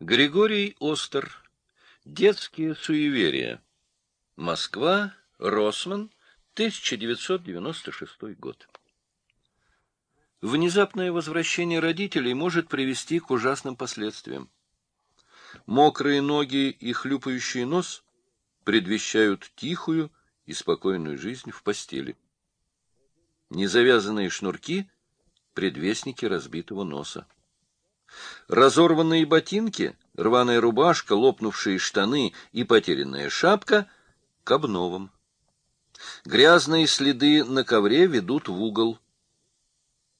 Григорий Остер. Детские суеверия. Москва. Росман. 1996 год. Внезапное возвращение родителей может привести к ужасным последствиям. Мокрые ноги и хлюпающий нос предвещают тихую и спокойную жизнь в постели. Незавязанные шнурки — предвестники разбитого носа. Разорванные ботинки, рваная рубашка, лопнувшие штаны и потерянная шапка — к обновам. Грязные следы на ковре ведут в угол.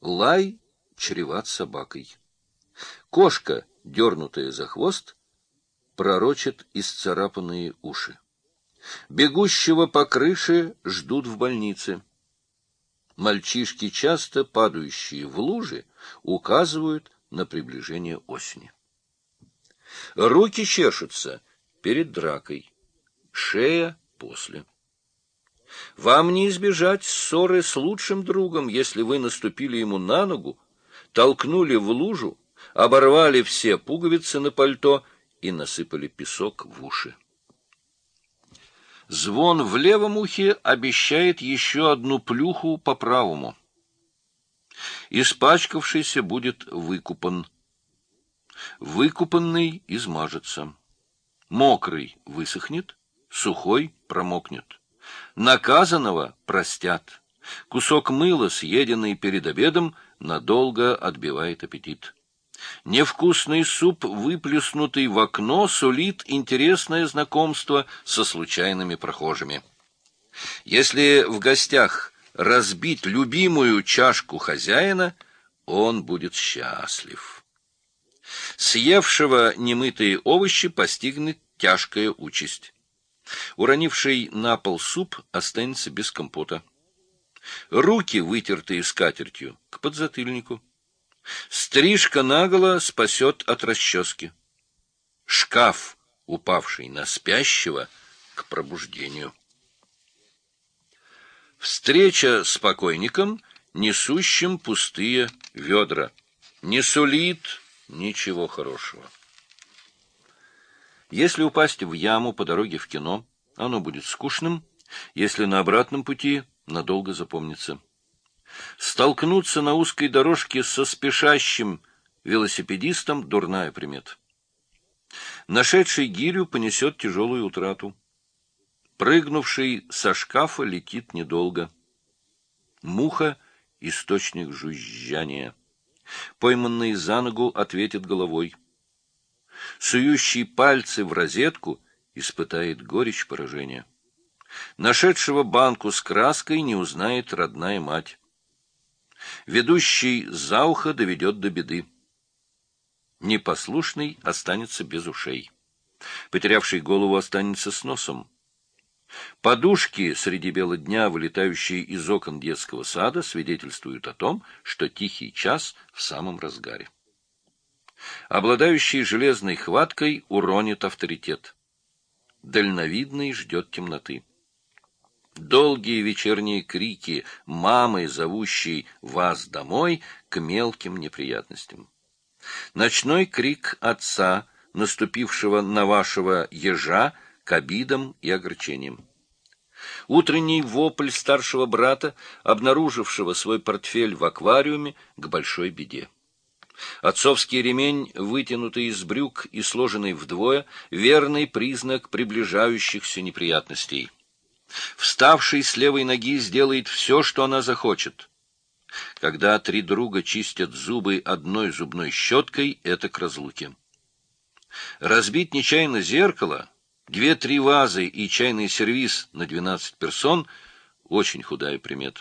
Лай чреват собакой. Кошка, дернутая за хвост, пророчит исцарапанные уши. Бегущего по крыше ждут в больнице. Мальчишки, часто падающие в лужи, указывают на приближение осени. Руки чешутся перед дракой, шея после. Вам не избежать ссоры с лучшим другом, если вы наступили ему на ногу, толкнули в лужу, оборвали все пуговицы на пальто и насыпали песок в уши. Звон в левом ухе обещает еще одну плюху по правому. Испачкавшийся будет выкупан. Выкупанный измажется. Мокрый высохнет, сухой промокнет. Наказанного простят. Кусок мыла, съеденный перед обедом, надолго отбивает аппетит. Невкусный суп, выплюснутый в окно, сулит интересное знакомство со случайными прохожими. Если в гостях разбить любимую чашку хозяина, он будет счастлив. Съевшего немытые овощи постигнет тяжкая участь. Уронивший на пол суп останется без компота. Руки, вытертые скатертью, к подзатыльнику. Стрижка наголо спасет от расчески. Шкаф, упавший на спящего, к пробуждению. Встреча с покойником, несущим пустые ведра, не сулит ничего хорошего. Если упасть в яму по дороге в кино, оно будет скучным, если на обратном пути надолго запомнится. Столкнуться на узкой дорожке со спешащим велосипедистом — дурная примета. Нашедший гирю понесет тяжелую утрату. Прыгнувший со шкафа летит недолго. Муха — источник жужжания. Пойманный за ногу ответит головой. Сующий пальцы в розетку испытает горечь поражения. Нашедшего банку с краской не узнает родная мать. Ведущий за ухо доведет до беды. Непослушный останется без ушей. Потерявший голову останется с носом. Подушки среди бела дня, вылетающие из окон детского сада, свидетельствуют о том, что тихий час в самом разгаре. Обладающий железной хваткой уронит авторитет. Дальновидный ждет темноты. Долгие вечерние крики мамы, зовущей вас домой, к мелким неприятностям. Ночной крик отца, наступившего на вашего ежа, к обидам и огорчениям. Утренний вопль старшего брата, обнаружившего свой портфель в аквариуме, к большой беде. Отцовский ремень, вытянутый из брюк и сложенный вдвое, верный признак приближающихся неприятностей. Вставший с левой ноги сделает все, что она захочет. Когда три друга чистят зубы одной зубной щеткой, это к разлуке. Разбить нечаянно зеркало Две-три вазы и чайный сервиз на двенадцать персон — очень худая примета.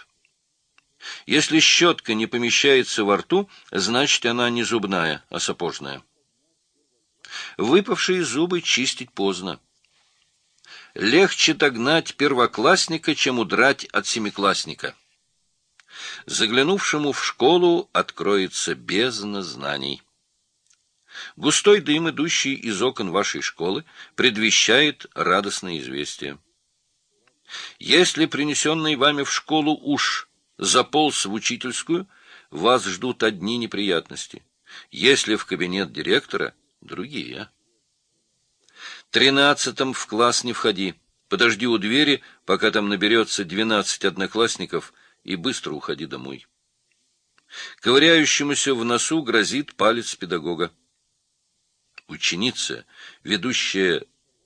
Если щетка не помещается во рту, значит, она не зубная, а сапожная. Выпавшие зубы чистить поздно. Легче догнать первоклассника, чем удрать от семиклассника. Заглянувшему в школу откроется бездна знаний. Густой дым, идущий из окон вашей школы, предвещает радостное известие. Если принесенный вами в школу уж заполз в учительскую, вас ждут одни неприятности. Если в кабинет директора, другие. Тринадцатым в класс не входи. Подожди у двери, пока там наберется двенадцать одноклассников, и быстро уходи домой. Ковыряющемуся в носу грозит палец педагога. Ученица, ведущая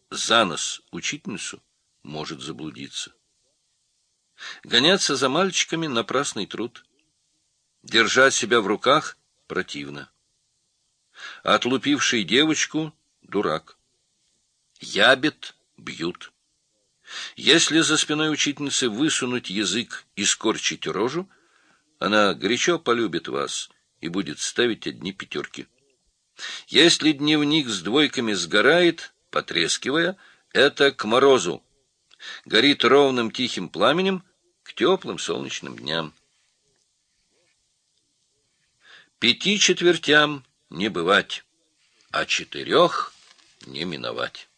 за нос учительницу, может заблудиться. Гоняться за мальчиками — напрасный труд. Держать себя в руках — противно. Отлупивший девочку — дурак. Ябед — бьют. Если за спиной учительницы высунуть язык и скорчить рожу, она горячо полюбит вас и будет ставить одни пятерки. Если дневник с двойками сгорает, потрескивая, это к морозу. Горит ровным тихим пламенем к теплым солнечным дням. Пяти четвертям не бывать, а четырех не миновать.